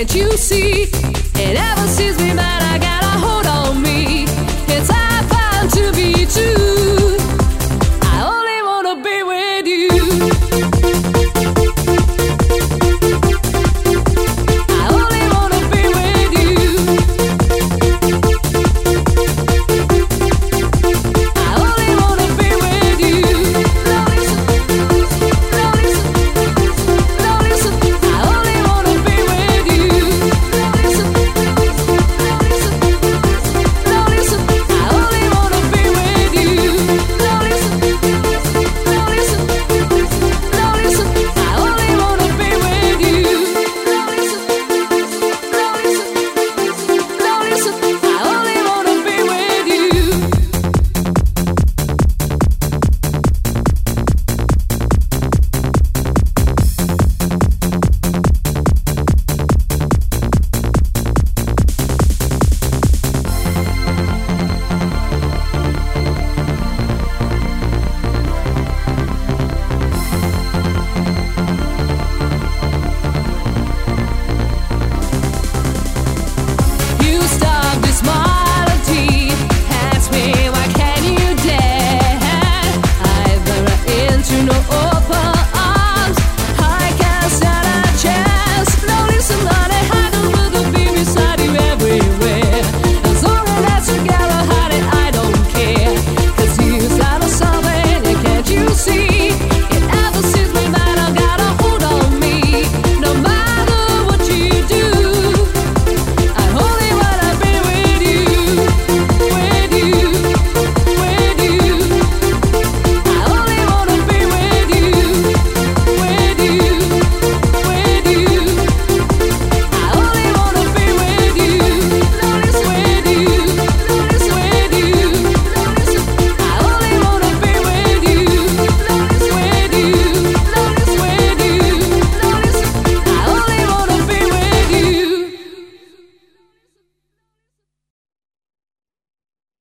Can't you see?